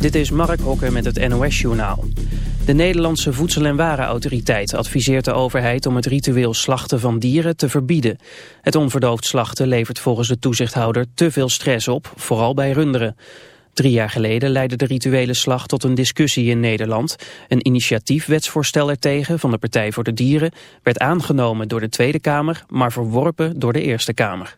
Dit is Mark Hokker met het NOS-journaal. De Nederlandse Voedsel- en Warenautoriteit adviseert de overheid om het ritueel slachten van dieren te verbieden. Het onverdoofd slachten levert volgens de toezichthouder te veel stress op, vooral bij runderen. Drie jaar geleden leidde de rituele slag tot een discussie in Nederland. Een initiatiefwetsvoorstel ertegen van de Partij voor de Dieren werd aangenomen door de Tweede Kamer, maar verworpen door de Eerste Kamer.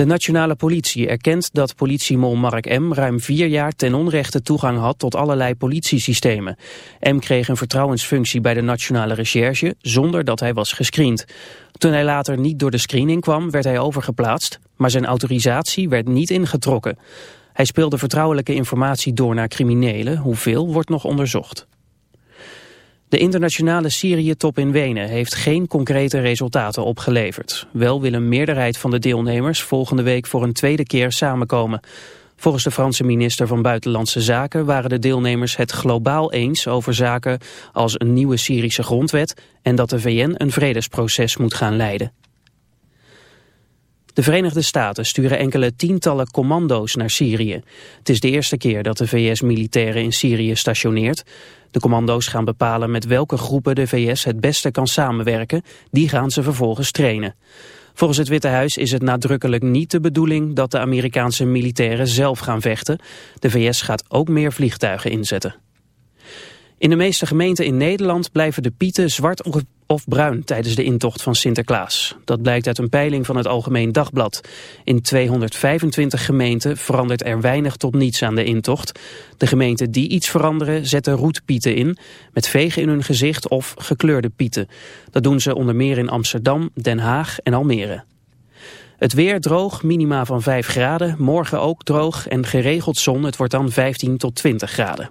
De nationale politie erkent dat politiemol Mark M. ruim vier jaar ten onrechte toegang had tot allerlei politiesystemen. M. kreeg een vertrouwensfunctie bij de nationale recherche zonder dat hij was gescreend. Toen hij later niet door de screening kwam werd hij overgeplaatst, maar zijn autorisatie werd niet ingetrokken. Hij speelde vertrouwelijke informatie door naar criminelen, hoeveel wordt nog onderzocht. De internationale Syrië-top in Wenen heeft geen concrete resultaten opgeleverd. Wel wil een meerderheid van de deelnemers volgende week voor een tweede keer samenkomen. Volgens de Franse minister van Buitenlandse Zaken waren de deelnemers het globaal eens over zaken als een nieuwe Syrische grondwet en dat de VN een vredesproces moet gaan leiden. De Verenigde Staten sturen enkele tientallen commando's naar Syrië. Het is de eerste keer dat de VS militairen in Syrië stationeert. De commando's gaan bepalen met welke groepen de VS het beste kan samenwerken. Die gaan ze vervolgens trainen. Volgens het Witte Huis is het nadrukkelijk niet de bedoeling dat de Amerikaanse militairen zelf gaan vechten. De VS gaat ook meer vliegtuigen inzetten. In de meeste gemeenten in Nederland blijven de pieten zwart of bruin tijdens de intocht van Sinterklaas. Dat blijkt uit een peiling van het Algemeen Dagblad. In 225 gemeenten verandert er weinig tot niets aan de intocht. De gemeenten die iets veranderen zetten roetpieten in... met vegen in hun gezicht of gekleurde pieten. Dat doen ze onder meer in Amsterdam, Den Haag en Almere. Het weer droog, minima van 5 graden. Morgen ook droog en geregeld zon. Het wordt dan 15 tot 20 graden.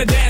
the dance.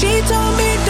She told me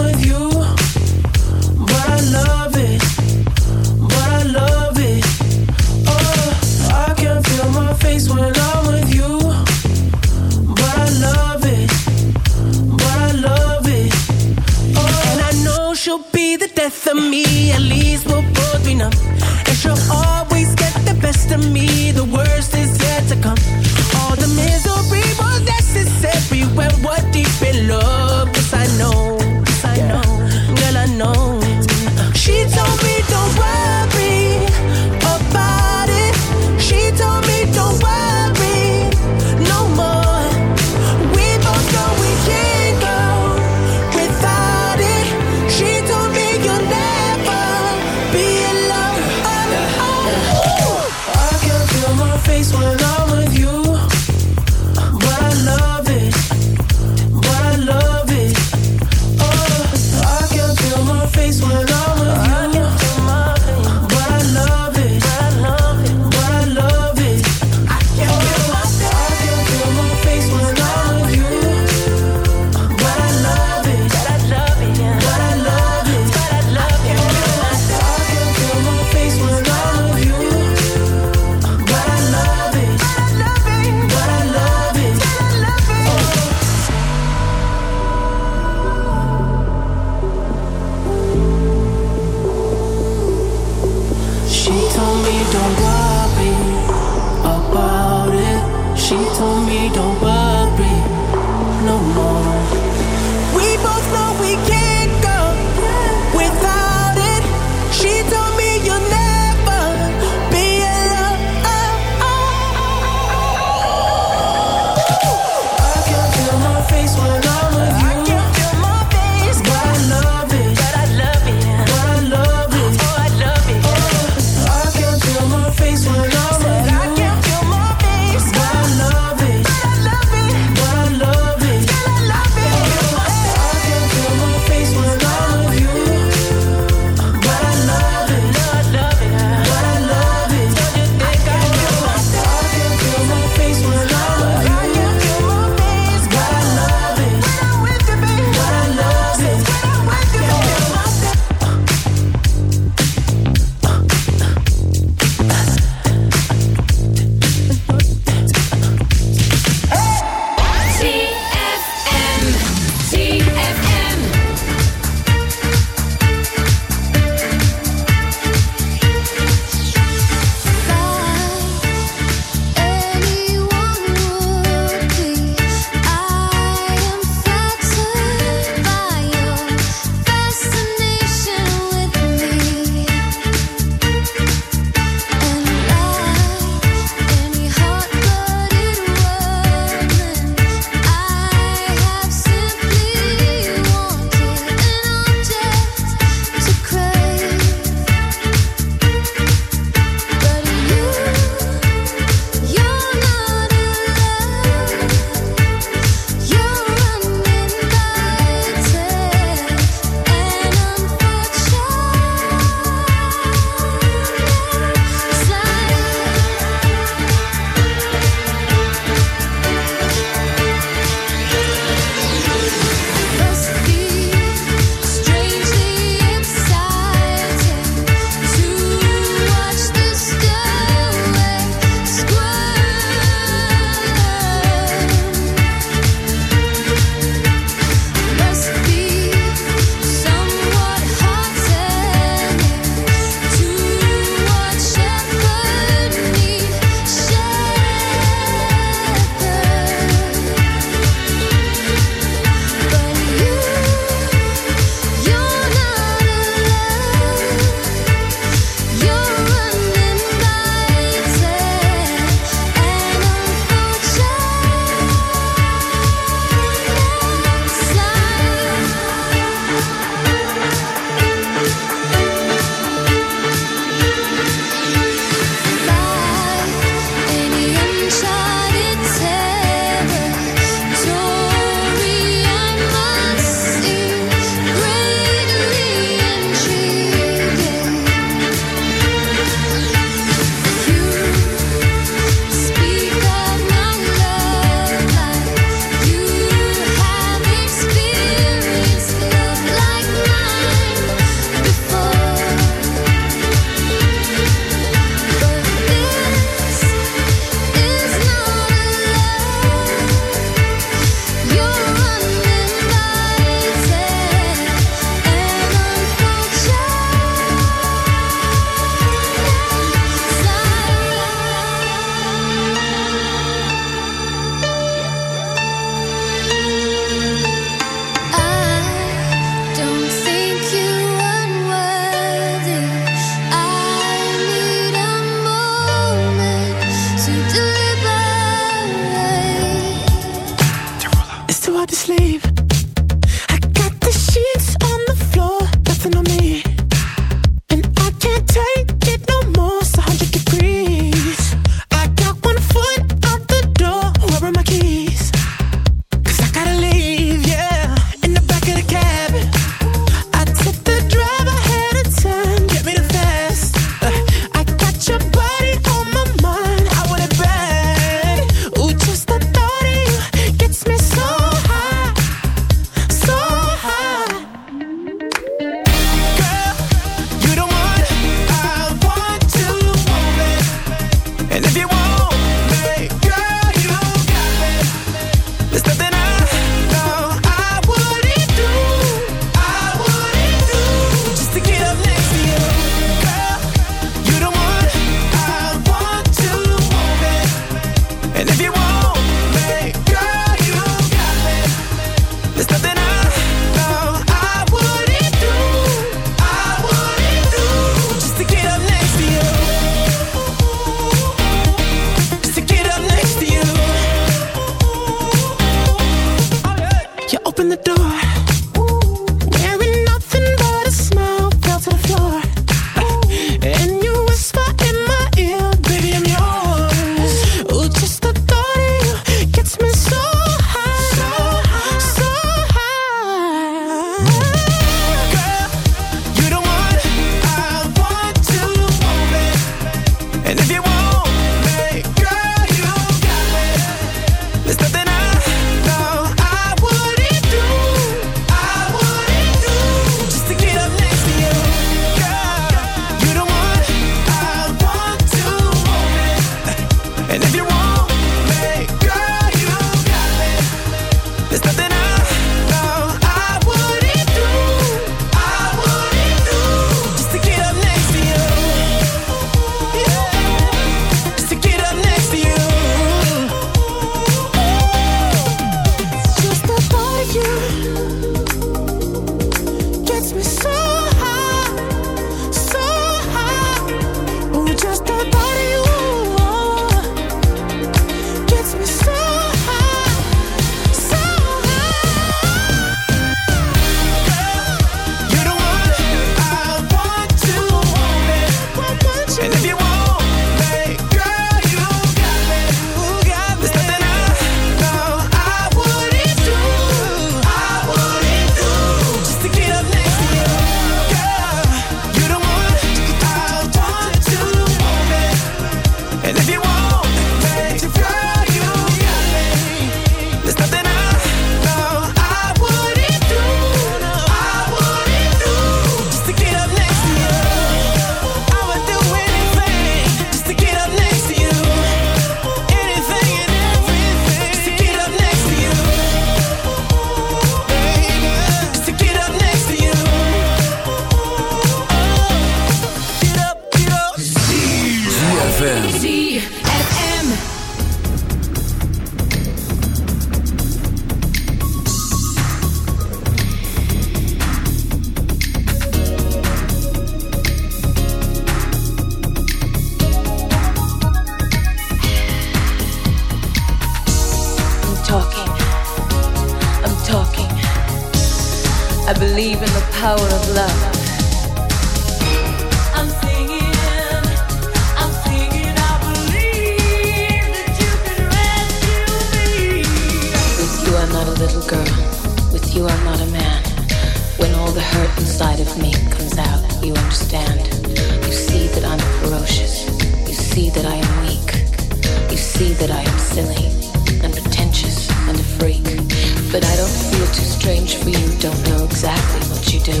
exactly what you do.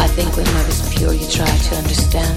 I think when I was pure, you try to understand.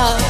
love.